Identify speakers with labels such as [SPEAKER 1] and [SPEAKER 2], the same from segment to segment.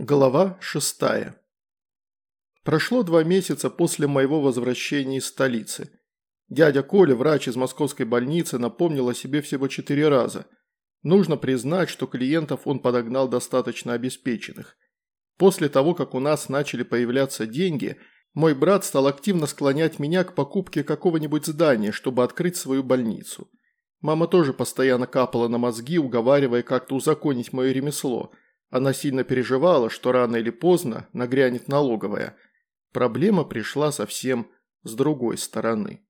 [SPEAKER 1] Глава шестая. Прошло два месяца после моего возвращения из столицы. Дядя Коля, врач из московской больницы, напомнил о себе всего четыре раза. Нужно признать, что клиентов он подогнал достаточно обеспеченных. После того, как у нас начали появляться деньги, мой брат стал активно склонять меня к покупке какого-нибудь здания, чтобы открыть свою больницу. Мама тоже постоянно капала на мозги, уговаривая как-то узаконить мое ремесло – она сильно переживала, что рано или поздно нагрянет налоговая. Проблема пришла совсем с другой стороны.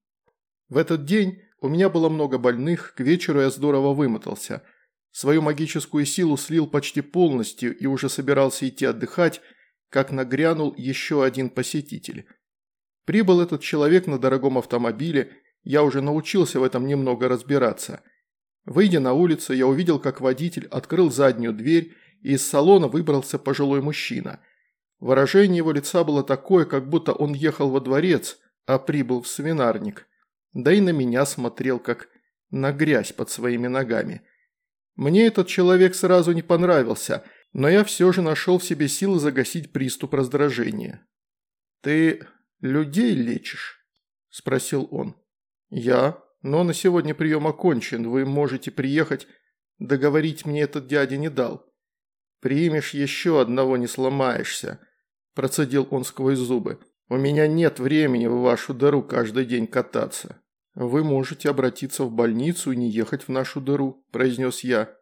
[SPEAKER 1] В этот день у меня было много больных, к вечеру я здорово вымотался. Свою магическую силу слил почти полностью и уже собирался идти отдыхать, как нагрянул еще один посетитель. Прибыл этот человек на дорогом автомобиле, я уже научился в этом немного разбираться. Выйдя на улицу, я увидел, как водитель открыл заднюю дверь и из салона выбрался пожилой мужчина. Выражение его лица было такое, как будто он ехал во дворец, а прибыл в свинарник. Да и на меня смотрел, как на грязь под своими ногами. Мне этот человек сразу не понравился, но я все же нашел в себе силы загасить приступ раздражения. «Ты людей лечишь?» – спросил он. «Я, но на сегодня прием окончен, вы можете приехать. Договорить мне этот дядя не дал». «Примешь еще одного, не сломаешься», – процедил он сквозь зубы. «У меня нет времени в вашу дыру каждый день кататься». «Вы можете обратиться в больницу и не ехать в нашу дыру», – произнес я.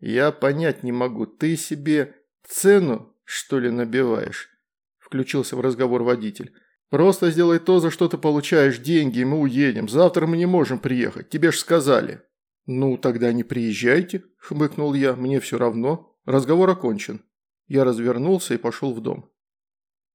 [SPEAKER 1] «Я понять не могу, ты себе цену, что ли, набиваешь?» – включился в разговор водитель. «Просто сделай то, за что ты получаешь деньги, и мы уедем. Завтра мы не можем приехать, тебе ж сказали». «Ну, тогда не приезжайте», – хмыкнул я, – «мне все равно». Разговор окончен. Я развернулся и пошел в дом.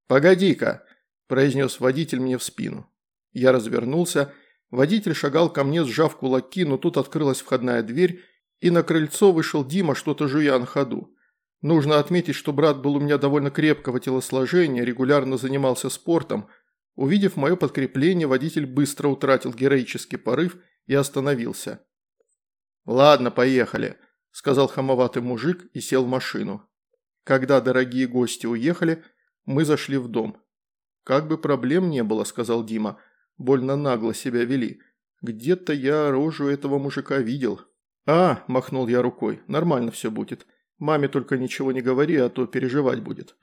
[SPEAKER 1] «Погоди-ка», – произнес водитель мне в спину. Я развернулся. Водитель шагал ко мне, сжав кулаки, но тут открылась входная дверь, и на крыльцо вышел Дима, что-то жуя на ходу. Нужно отметить, что брат был у меня довольно крепкого телосложения, регулярно занимался спортом. Увидев мое подкрепление, водитель быстро утратил героический порыв и остановился. «Ладно, поехали», – сказал хамоватый мужик и сел в машину. Когда дорогие гости уехали, мы зашли в дом. «Как бы проблем не было», – сказал Дима. «Больно нагло себя вели. Где-то я рожу этого мужика видел». «А», – махнул я рукой, – «нормально все будет. Маме только ничего не говори, а то переживать будет».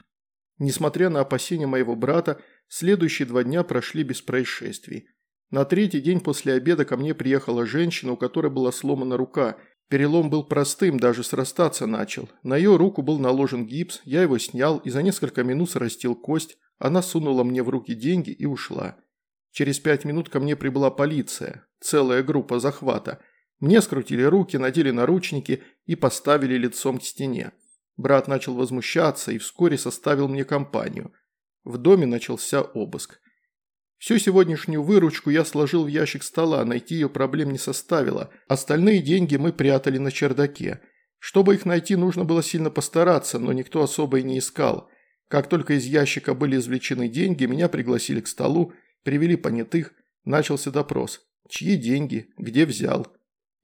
[SPEAKER 1] Несмотря на опасения моего брата, следующие два дня прошли без происшествий. На третий день после обеда ко мне приехала женщина, у которой была сломана рука, Перелом был простым, даже срастаться начал. На ее руку был наложен гипс, я его снял и за несколько минут срастил кость. Она сунула мне в руки деньги и ушла. Через пять минут ко мне прибыла полиция, целая группа захвата. Мне скрутили руки, надели наручники и поставили лицом к стене. Брат начал возмущаться и вскоре составил мне компанию. В доме начался обыск. Всю сегодняшнюю выручку я сложил в ящик стола, найти ее проблем не составило. Остальные деньги мы прятали на чердаке. Чтобы их найти, нужно было сильно постараться, но никто особо и не искал. Как только из ящика были извлечены деньги, меня пригласили к столу, привели понятых, начался допрос. Чьи деньги? Где взял?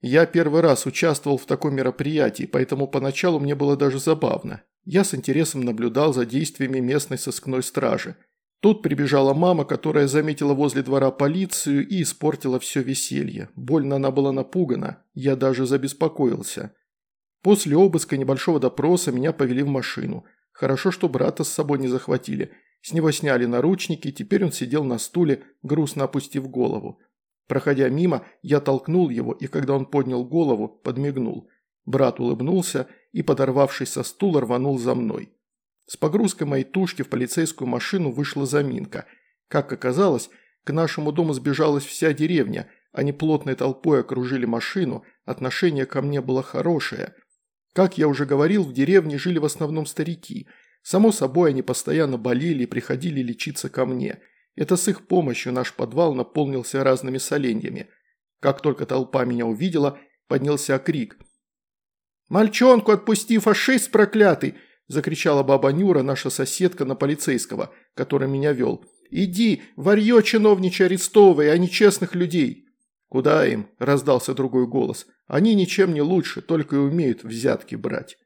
[SPEAKER 1] Я первый раз участвовал в таком мероприятии, поэтому поначалу мне было даже забавно. Я с интересом наблюдал за действиями местной сыскной стражи – Тут прибежала мама, которая заметила возле двора полицию и испортила все веселье. Больно она была напугана, я даже забеспокоился. После обыска небольшого допроса меня повели в машину. Хорошо, что брата с собой не захватили. С него сняли наручники, теперь он сидел на стуле, грустно опустив голову. Проходя мимо, я толкнул его, и когда он поднял голову, подмигнул. Брат улыбнулся и, подорвавшись со стула, рванул за мной. С погрузкой моей тушки в полицейскую машину вышла заминка. Как оказалось, к нашему дому сбежалась вся деревня, они плотной толпой окружили машину, отношение ко мне было хорошее. Как я уже говорил, в деревне жили в основном старики. Само собой, они постоянно болели и приходили лечиться ко мне. Это с их помощью наш подвал наполнился разными соленьями. Как только толпа меня увидела, поднялся крик. «Мальчонку отпусти, фашист проклятый! – закричала баба Нюра, наша соседка на полицейского, который меня вел. «Иди, варьё чиновничье арестовывай, а не честных людей!» «Куда им?» – раздался другой голос. «Они ничем не лучше, только и умеют взятки брать».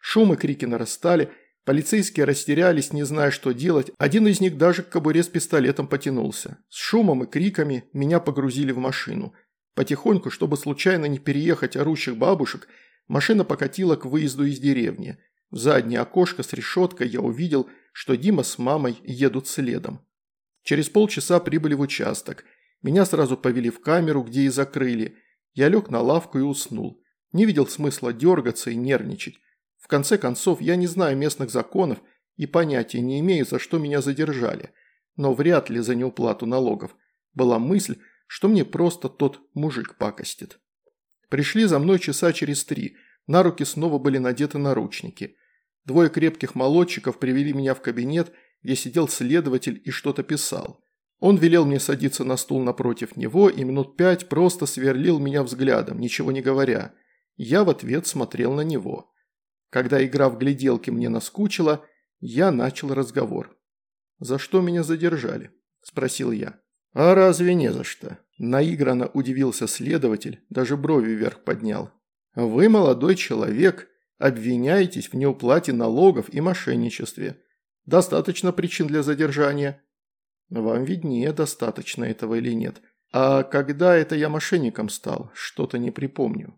[SPEAKER 1] Шум и крики нарастали. Полицейские растерялись, не зная, что делать. Один из них даже к кобуре с пистолетом потянулся. С шумом и криками меня погрузили в машину. Потихоньку, чтобы случайно не переехать орущих бабушек, машина покатила к выезду из деревни. В заднее окошко с решеткой я увидел, что Дима с мамой едут следом. Через полчаса прибыли в участок. Меня сразу повели в камеру, где и закрыли. Я лег на лавку и уснул. Не видел смысла дергаться и нервничать. В конце концов, я не знаю местных законов и понятия не имею, за что меня задержали. Но вряд ли за неуплату налогов. Была мысль, что мне просто тот мужик пакостит. Пришли за мной часа через три. На руки снова были надеты наручники. Двое крепких молодчиков привели меня в кабинет, где сидел следователь и что-то писал. Он велел мне садиться на стул напротив него и минут пять просто сверлил меня взглядом, ничего не говоря. Я в ответ смотрел на него. Когда игра в гляделки мне наскучила, я начал разговор. «За что меня задержали?» – спросил я. «А разве не за что?» – наигранно удивился следователь, даже брови вверх поднял. «Вы, молодой человек, обвиняетесь в неуплате налогов и мошенничестве. Достаточно причин для задержания?» «Вам виднее, достаточно этого или нет. А когда это я мошенником стал, что-то не припомню».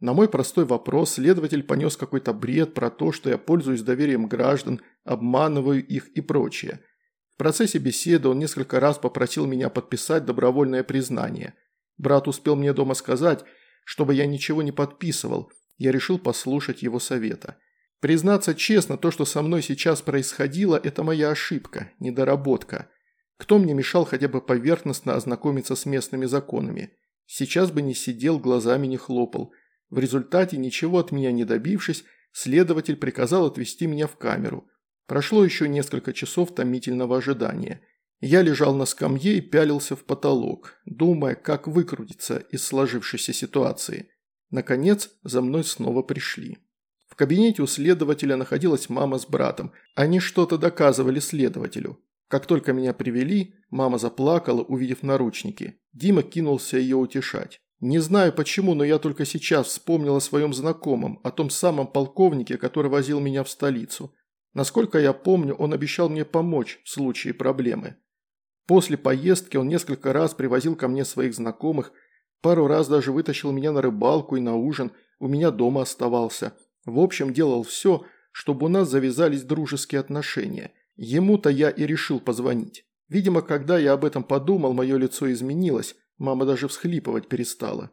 [SPEAKER 1] На мой простой вопрос следователь понес какой-то бред про то, что я пользуюсь доверием граждан, обманываю их и прочее. В процессе беседы он несколько раз попросил меня подписать добровольное признание. Брат успел мне дома сказать, чтобы я ничего не подписывал, я решил послушать его совета. Признаться честно, то, что со мной сейчас происходило, это моя ошибка, недоработка. Кто мне мешал хотя бы поверхностно ознакомиться с местными законами? Сейчас бы не сидел, глазами не хлопал – в результате, ничего от меня не добившись, следователь приказал отвезти меня в камеру. Прошло еще несколько часов томительного ожидания. Я лежал на скамье и пялился в потолок, думая, как выкрутиться из сложившейся ситуации. Наконец, за мной снова пришли. В кабинете у следователя находилась мама с братом. Они что-то доказывали следователю. Как только меня привели, мама заплакала, увидев наручники. Дима кинулся ее утешать. Не знаю почему, но я только сейчас вспомнил о своем знакомом, о том самом полковнике, который возил меня в столицу. Насколько я помню, он обещал мне помочь в случае проблемы. После поездки он несколько раз привозил ко мне своих знакомых, пару раз даже вытащил меня на рыбалку и на ужин, у меня дома оставался. В общем, делал все, чтобы у нас завязались дружеские отношения. Ему-то я и решил позвонить. Видимо, когда я об этом подумал, мое лицо изменилось, Мама даже всхлипывать перестала.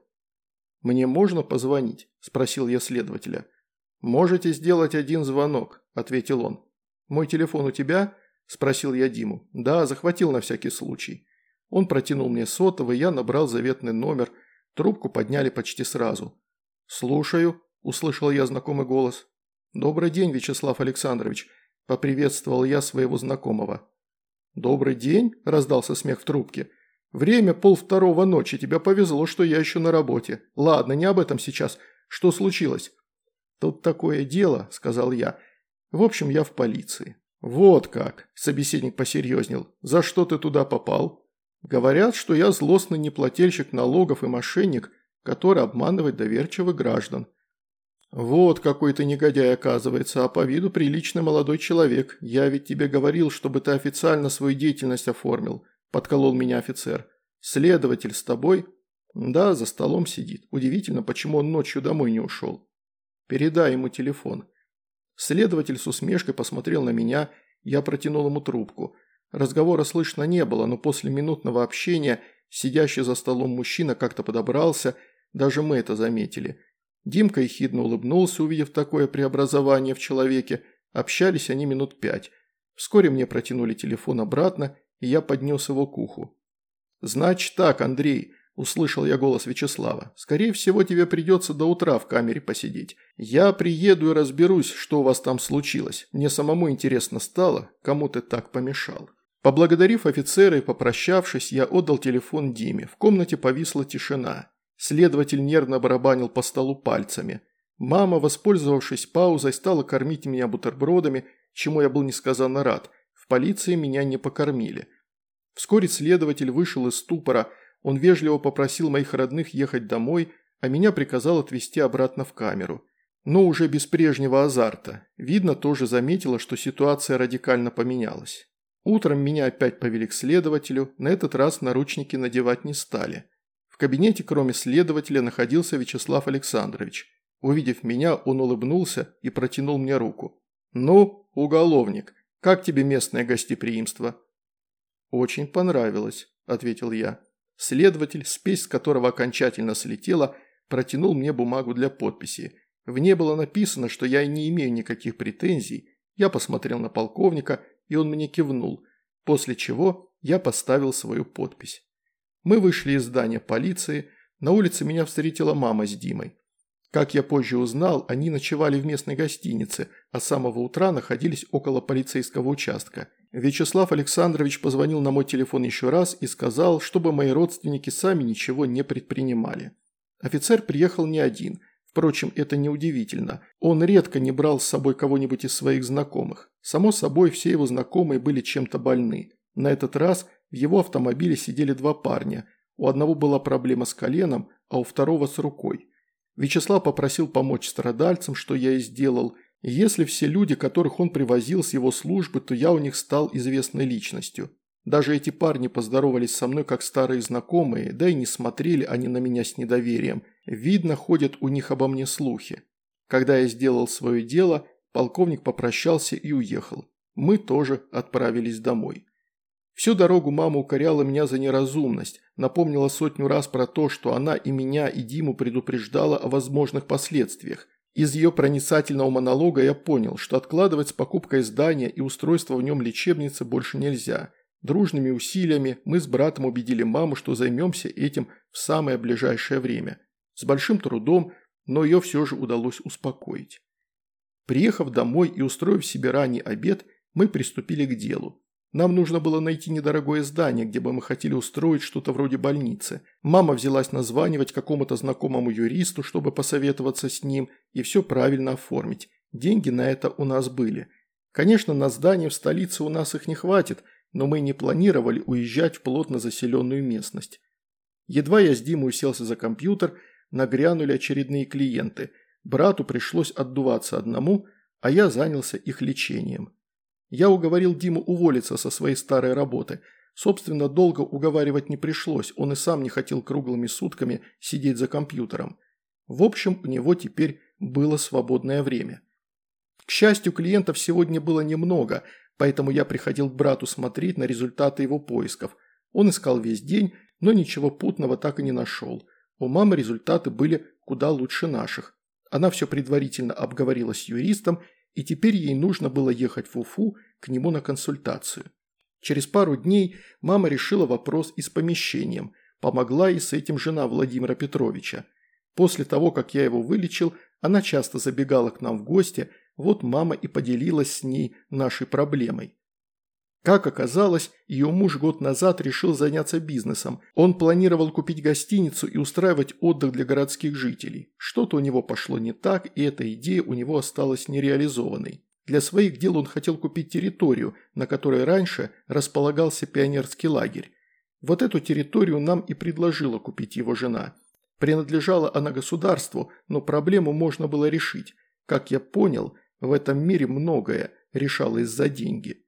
[SPEAKER 1] «Мне можно позвонить?» – спросил я следователя. «Можете сделать один звонок», – ответил он. «Мой телефон у тебя?» – спросил я Диму. «Да, захватил на всякий случай». Он протянул мне сотовый, я набрал заветный номер. Трубку подняли почти сразу. «Слушаю», – услышал я знакомый голос. «Добрый день, Вячеслав Александрович», – поприветствовал я своего знакомого. «Добрый день», – раздался смех в трубке. Время полвторого ночи, тебе повезло, что я еще на работе. Ладно, не об этом сейчас. Что случилось?» «Тут такое дело», – сказал я. «В общем, я в полиции». «Вот как», – собеседник посерьезнел. «За что ты туда попал?» «Говорят, что я злостный неплательщик налогов и мошенник, который обманывает доверчивых граждан». «Вот какой ты негодяй оказывается, а по виду приличный молодой человек. Я ведь тебе говорил, чтобы ты официально свою деятельность оформил. – подколол меня офицер. «Следователь с тобой?» «Да, за столом сидит. Удивительно, почему он ночью домой не ушел». «Передай ему телефон». Следователь с усмешкой посмотрел на меня, я протянул ему трубку. Разговора слышно не было, но после минутного общения сидящий за столом мужчина как-то подобрался, даже мы это заметили. Димка ехидно улыбнулся, увидев такое преобразование в человеке. Общались они минут пять. Вскоре мне протянули телефон обратно, и я поднес его к уху. «Значит так, Андрей», – услышал я голос Вячеслава. «Скорее всего, тебе придется до утра в камере посидеть. Я приеду и разберусь, что у вас там случилось. Мне самому интересно стало, кому ты так помешал». Поблагодарив офицера и попрощавшись, я отдал телефон Диме. В комнате повисла тишина. Следователь нервно барабанил по столу пальцами. Мама, воспользовавшись паузой, стала кормить меня бутербродами, чему я был несказанно рад – полиции меня не покормили. Вскоре следователь вышел из ступора, он вежливо попросил моих родных ехать домой, а меня приказал отвезти обратно в камеру. но уже без прежнего азарта. Видно, тоже заметила, что ситуация радикально поменялась. Утром меня опять повели к следователю, на этот раз наручники надевать не стали. В кабинете, кроме следователя, находился Вячеслав Александрович. Увидев меня, он улыбнулся и протянул мне руку. «Ну, уголовник, как тебе местное гостеприимство?» «Очень понравилось», – ответил я. Следователь, спесь которого окончательно слетела, протянул мне бумагу для подписи. В ней было написано, что я не имею никаких претензий. Я посмотрел на полковника, и он мне кивнул, после чего я поставил свою подпись. Мы вышли из здания полиции, на улице меня встретила мама с Димой. Как я позже узнал, они ночевали в местной гостинице, а с самого утра находились около полицейского участка. Вячеслав Александрович позвонил на мой телефон еще раз и сказал, чтобы мои родственники сами ничего не предпринимали. Офицер приехал не один. Впрочем, это неудивительно. Он редко не брал с собой кого-нибудь из своих знакомых. Само собой, все его знакомые были чем-то больны. На этот раз в его автомобиле сидели два парня. У одного была проблема с коленом, а у второго с рукой. Вячеслав попросил помочь страдальцам, что я и сделал. если все люди, которых он привозил с его службы, то я у них стал известной личностью. Даже эти парни поздоровались со мной как старые знакомые, да и не смотрели они на меня с недоверием. Видно, ходят у них обо мне слухи. Когда я сделал свое дело, полковник попрощался и уехал. Мы тоже отправились домой. Всю дорогу мама укоряла меня за неразумность, напомнила сотню раз про то, что она и меня, и Диму предупреждала о возможных последствиях. Из ее проницательного монолога я понял, что откладывать с покупкой здания и устройства в нем лечебницы больше нельзя. Дружными усилиями мы с братом убедили маму, что займемся этим в самое ближайшее время. С большим трудом, но ее все же удалось успокоить. Приехав домой и устроив себе ранний обед, мы приступили к делу. Нам нужно было найти недорогое здание, где бы мы хотели устроить что-то вроде больницы. Мама взялась названивать какому-то знакомому юристу, чтобы посоветоваться с ним и все правильно оформить. Деньги на это у нас были. Конечно, на здание в столице у нас их не хватит, но мы не планировали уезжать в плотно заселенную местность. Едва я с Димой уселся за компьютер, нагрянули очередные клиенты. Брату пришлось отдуваться одному, а я занялся их лечением. Я уговорил Диму уволиться со своей старой работы. Собственно, долго уговаривать не пришлось, он и сам не хотел круглыми сутками сидеть за компьютером. В общем, у него теперь было свободное время. К счастью, клиентов сегодня было немного, поэтому я приходил к брату смотреть на результаты его поисков. Он искал весь день, но ничего путного так и не нашел. У мамы результаты были куда лучше наших. Она все предварительно обговорила с юристом и теперь ей нужно было ехать в Уфу к нему на консультацию. Через пару дней мама решила вопрос и с помещением, помогла и с этим жена Владимира Петровича. После того, как я его вылечил, она часто забегала к нам в гости, вот мама и поделилась с ней нашей проблемой. Как оказалось, ее муж год назад решил заняться бизнесом. Он планировал купить гостиницу и устраивать отдых для городских жителей. Что-то у него пошло не так, и эта идея у него осталась нереализованной. Для своих дел он хотел купить территорию, на которой раньше располагался пионерский лагерь. Вот эту территорию нам и предложила купить его жена. Принадлежала она государству, но проблему можно было решить. Как я понял, в этом мире многое решалось за деньги.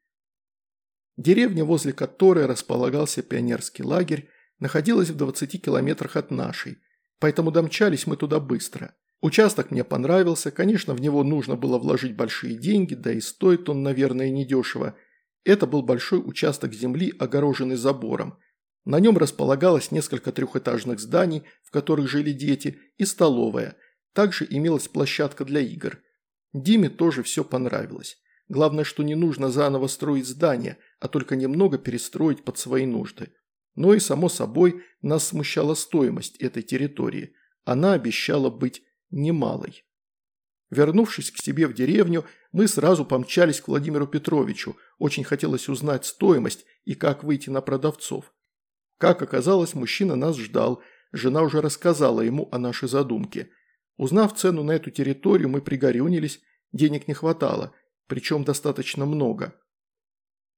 [SPEAKER 1] Деревня, возле которой располагался пионерский лагерь, находилась в 20 километрах от нашей, поэтому домчались мы туда быстро. Участок мне понравился, конечно, в него нужно было вложить большие деньги, да и стоит он, наверное, недешево. Это был большой участок земли, огороженный забором. На нем располагалось несколько трехэтажных зданий, в которых жили дети, и столовая. Также имелась площадка для игр. Диме тоже все понравилось. Главное, что не нужно заново строить здание, а только немного перестроить под свои нужды. Но и, само собой, нас смущала стоимость этой территории. Она обещала быть немалой. Вернувшись к себе в деревню, мы сразу помчались к Владимиру Петровичу. Очень хотелось узнать стоимость и как выйти на продавцов. Как оказалось, мужчина нас ждал. Жена уже рассказала ему о нашей задумке. Узнав цену на эту территорию, мы пригорюнились, денег не хватало – причем достаточно много.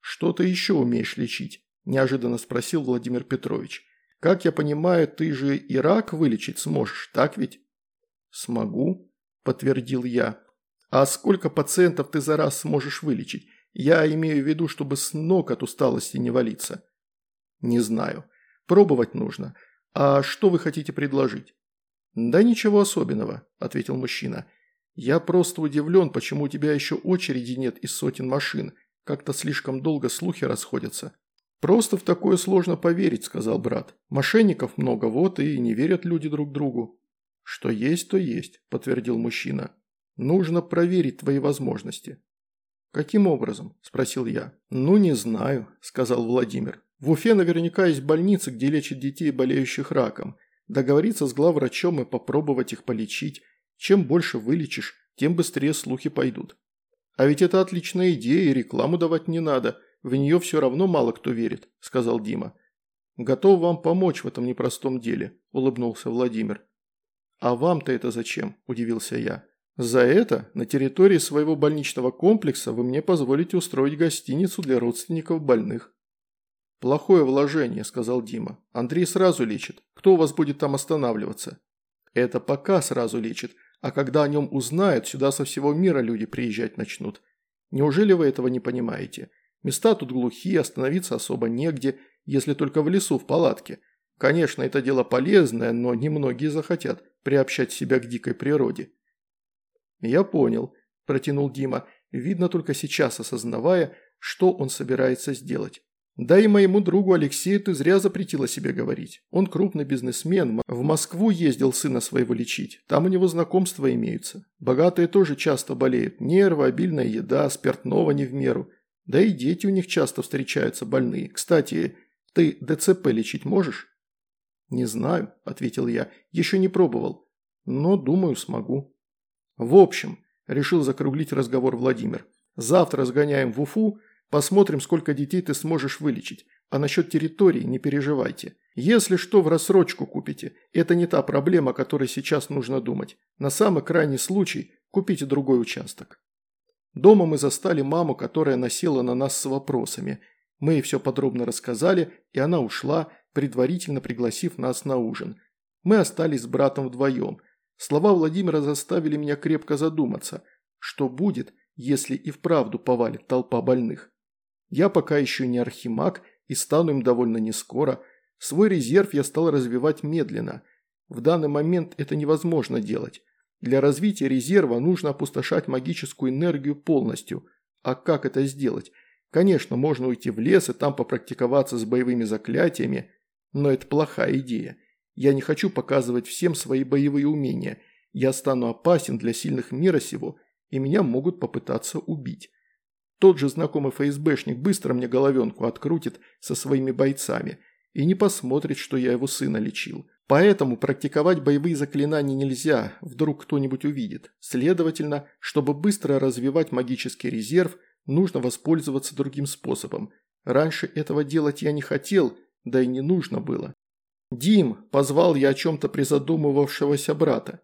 [SPEAKER 1] «Что ты еще умеешь лечить?» – неожиданно спросил Владимир Петрович. «Как я понимаю, ты же и рак вылечить сможешь, так ведь?» «Смогу», – подтвердил я. «А сколько пациентов ты за раз сможешь вылечить? Я имею в виду, чтобы с ног от усталости не валиться». «Не знаю. Пробовать нужно. А что вы хотите предложить?» «Да ничего особенного», – ответил мужчина. «Я просто удивлен, почему у тебя еще очереди нет из сотен машин. Как-то слишком долго слухи расходятся». «Просто в такое сложно поверить», – сказал брат. «Мошенников много, вот и не верят люди друг другу». «Что есть, то есть», – подтвердил мужчина. «Нужно проверить твои возможности». «Каким образом?» – спросил я. «Ну, не знаю», – сказал Владимир. «В Уфе наверняка есть больницы, где лечат детей, болеющих раком. Договориться с главврачом и попробовать их полечить. Чем больше вылечишь, тем быстрее слухи пойдут. А ведь это отличная идея, и рекламу давать не надо. В нее все равно мало кто верит», – сказал Дима. «Готов вам помочь в этом непростом деле», – улыбнулся Владимир. «А вам-то это зачем?» – удивился я. «За это на территории своего больничного комплекса вы мне позволите устроить гостиницу для родственников больных». «Плохое вложение», – сказал Дима. «Андрей сразу лечит. Кто у вас будет там останавливаться?» «Это пока сразу лечит, а когда о нем узнают, сюда со всего мира люди приезжать начнут. Неужели вы этого не понимаете? Места тут глухие, остановиться особо негде, если только в лесу в палатке. Конечно, это дело полезное, но немногие захотят приобщать себя к дикой природе. «Я понял», – протянул Дима, видно только сейчас осознавая, что он собирается сделать. «Да и моему другу Алексею ты зря запретила себе говорить. Он крупный бизнесмен, в Москву ездил сына своего лечить, там у него знакомства имеются. Богатые тоже часто болеют, нервы, обильная еда, спиртного не в меру. Да и дети у них часто встречаются больные. Кстати, ты ДЦП лечить можешь?» «Не знаю», – ответил я, – «еще не пробовал, но думаю смогу». «В общем», – решил закруглить разговор Владимир, – «завтра сгоняем в Уфу, посмотрим, сколько детей ты сможешь вылечить, а насчет территории не переживайте. Если что, в рассрочку купите, это не та проблема, о которой сейчас нужно думать. На самый крайний случай купите другой участок». Дома мы застали маму, которая насела на нас с вопросами. Мы ей все подробно рассказали, и она ушла, предварительно пригласив нас на ужин. Мы остались с братом вдвоем. Слова Владимира заставили меня крепко задуматься, что будет, если и вправду повалит толпа больных. Я пока еще не архимаг и стану им довольно нескоро. Свой резерв я стал развивать медленно. В данный момент это невозможно делать. Для развития резерва нужно опустошать магическую энергию полностью. А как это сделать? Конечно, можно уйти в лес и там попрактиковаться с боевыми заклятиями, но это плохая идея. Я не хочу показывать всем свои боевые умения. Я стану опасен для сильных мира сего, и меня могут попытаться убить. Тот же знакомый ФСБшник быстро мне головенку открутит со своими бойцами и не посмотрит, что я его сына лечил. Поэтому практиковать боевые заклинания нельзя, вдруг кто-нибудь увидит. Следовательно, чтобы быстро развивать магический резерв, нужно воспользоваться другим способом. Раньше этого делать я не хотел, да и не нужно было. «Дим!» – позвал я о чем-то призадумывавшегося брата.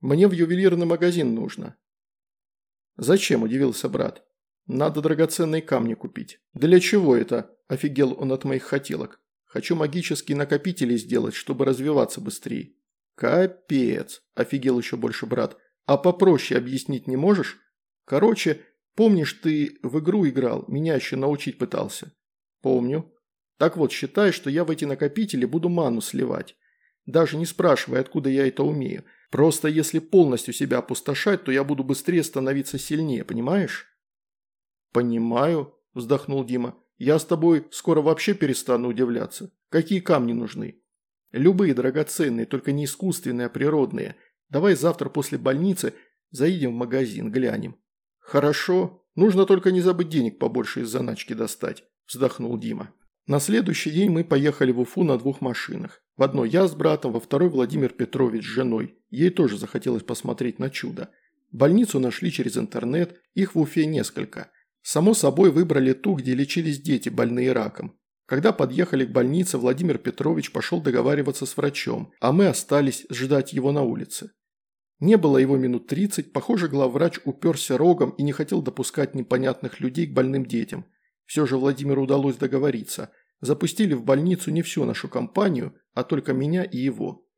[SPEAKER 1] «Мне в ювелирный магазин нужно». «Зачем?» – удивился брат. «Надо драгоценные камни купить». «Для чего это?» – офигел он от моих хотелок. «Хочу магические накопители сделать, чтобы развиваться быстрее». «Капец!» – офигел еще больше брат. «А попроще объяснить не можешь? Короче, помнишь, ты в игру играл, меня еще научить пытался?» «Помню», так вот, считай, что я в эти накопители буду ману сливать. Даже не спрашивай, откуда я это умею. Просто если полностью себя опустошать, то я буду быстрее становиться сильнее, понимаешь? Понимаю, вздохнул Дима. Я с тобой скоро вообще перестану удивляться. Какие камни нужны? Любые драгоценные, только не искусственные, а природные. Давай завтра после больницы заедем в магазин, глянем. Хорошо. Нужно только не забыть денег побольше из заначки достать, вздохнул Дима. На следующий день мы поехали в Уфу на двух машинах. В одной я с братом, во второй Владимир Петрович с женой. Ей тоже захотелось посмотреть на чудо. Больницу нашли через интернет, их в Уфе несколько. Само собой выбрали ту, где лечились дети, больные раком. Когда подъехали к больнице, Владимир Петрович пошел договариваться с врачом, а мы остались ждать его на улице. Не было его минут 30, похоже, главврач уперся рогом и не хотел допускать непонятных людей к больным детям. Все же Владимиру удалось договориться. Запустили в больницу не всю нашу компанию, а только меня и его.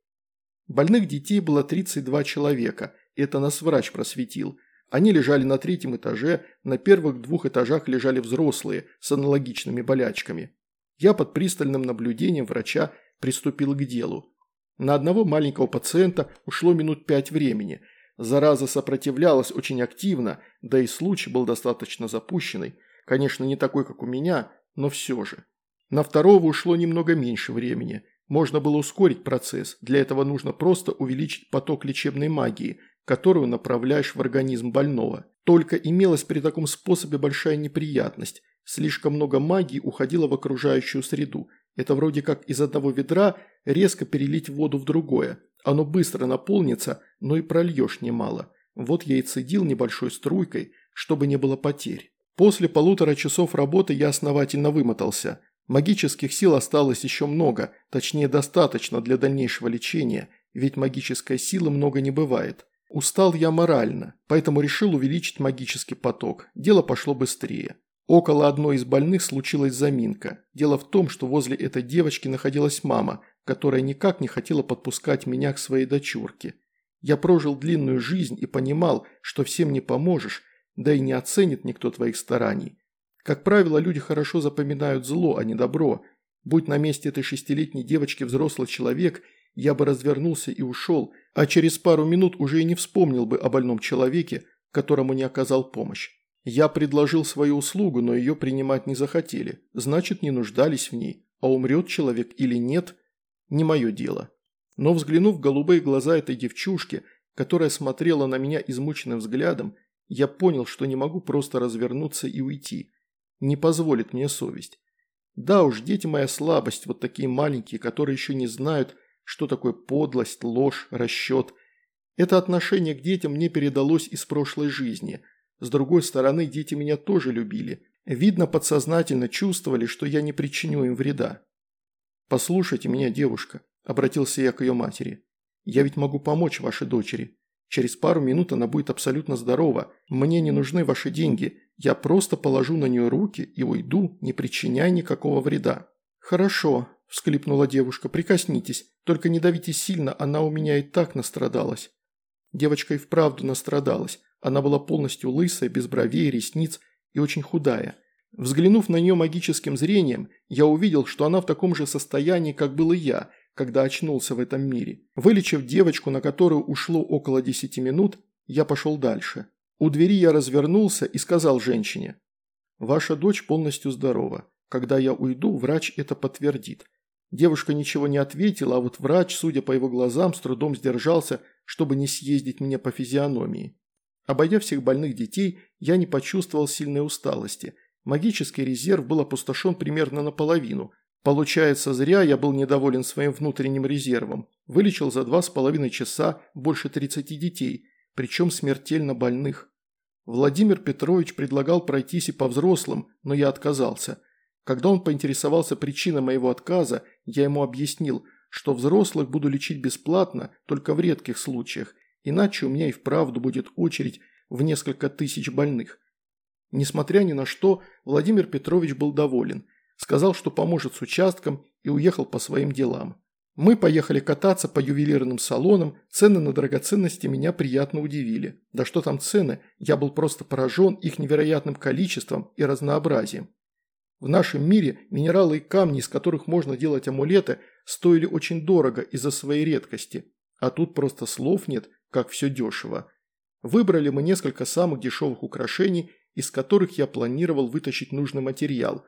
[SPEAKER 1] Больных детей было 32 человека, это нас врач просветил. Они лежали на третьем этаже, на первых двух этажах лежали взрослые с аналогичными болячками. Я под пристальным наблюдением врача приступил к делу. На одного маленького пациента ушло минут пять времени. Зараза сопротивлялась очень активно, да и случай был достаточно запущенный. Конечно, не такой, как у меня, но все же. На второго ушло немного меньше времени. Можно было ускорить процесс, для этого нужно просто увеличить поток лечебной магии, которую направляешь в организм больного. Только имелась при таком способе большая неприятность. Слишком много магии уходило в окружающую среду. Это вроде как из одного ведра резко перелить воду в другое. Оно быстро наполнится, но и прольешь немало. Вот я и цедил небольшой струйкой, чтобы не было потерь. После полутора часов работы я основательно вымотался. Магических сил осталось еще много, точнее достаточно для дальнейшего лечения, ведь магической силы много не бывает. Устал я морально, поэтому решил увеличить магический поток. Дело пошло быстрее. Около одной из больных случилась заминка. Дело в том, что возле этой девочки находилась мама, которая никак не хотела подпускать меня к своей дочурке. Я прожил длинную жизнь и понимал, что всем не поможешь, да и не оценит никто твоих стараний. Как правило, люди хорошо запоминают зло, а не добро. Будь на месте этой шестилетней девочки взрослый человек, я бы развернулся и ушел, а через пару минут уже и не вспомнил бы о больном человеке, которому не оказал помощь. Я предложил свою услугу, но ее принимать не захотели, значит не нуждались в ней, а умрет человек или нет – не мое дело. Но взглянув в голубые глаза этой девчушки, которая смотрела на меня измученным взглядом, я понял, что не могу просто развернуться и уйти. Не позволит мне совесть. Да уж, дети моя слабость, вот такие маленькие, которые еще не знают, что такое подлость, ложь, расчет. Это отношение к детям мне передалось из прошлой жизни – с другой стороны, дети меня тоже любили. Видно, подсознательно чувствовали, что я не причиню им вреда. «Послушайте меня, девушка», – обратился я к ее матери. «Я ведь могу помочь вашей дочери. Через пару минут она будет абсолютно здорова. Мне не нужны ваши деньги. Я просто положу на нее руки и уйду, не причиняя никакого вреда». «Хорошо», – всклипнула девушка, – «прикоснитесь. Только не давите сильно, она у меня и так настрадалась». Девочка и вправду настрадалась. Она была полностью лысая, без бровей, ресниц и очень худая. Взглянув на нее магическим зрением, я увидел, что она в таком же состоянии, как был и я, когда очнулся в этом мире. Вылечив девочку, на которую ушло около 10 минут, я пошел дальше. У двери я развернулся и сказал женщине, «Ваша дочь полностью здорова. Когда я уйду, врач это подтвердит». Девушка ничего не ответила, а вот врач, судя по его глазам, с трудом сдержался, чтобы не съездить мне по физиономии. Обойдя всех больных детей, я не почувствовал сильной усталости. Магический резерв был опустошен примерно наполовину. Получается, зря я был недоволен своим внутренним резервом. Вылечил за два с половиной часа больше 30 детей, причем смертельно больных. Владимир Петрович предлагал пройтись и по взрослым, но я отказался. Когда он поинтересовался причиной моего отказа, я ему объяснил, что взрослых буду лечить бесплатно только в редких случаях, Иначе у меня и вправду будет очередь в несколько тысяч больных. Несмотря ни на что, Владимир Петрович был доволен. Сказал, что поможет с участком и уехал по своим делам. Мы поехали кататься по ювелирным салонам, цены на драгоценности меня приятно удивили. Да что там цены, я был просто поражен их невероятным количеством и разнообразием. В нашем мире минералы и камни, из которых можно делать амулеты, стоили очень дорого из-за своей редкости. А тут просто слов нет, как все дешево. Выбрали мы несколько самых дешевых украшений, из которых я планировал вытащить нужный материал.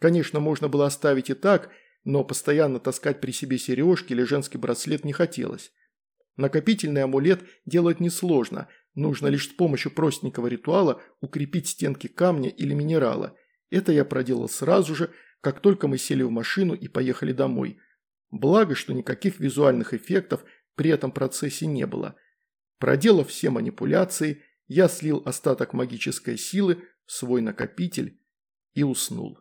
[SPEAKER 1] Конечно, можно было оставить и так, но постоянно таскать при себе сережки или женский браслет не хотелось. Накопительный амулет делать несложно, нужно лишь с помощью простенького ритуала укрепить стенки камня или минерала. Это я проделал сразу же, как только мы сели в машину и поехали домой. Благо, что никаких визуальных эффектов при этом процессе не было – Проделав все манипуляции, я слил остаток магической силы в свой накопитель и уснул.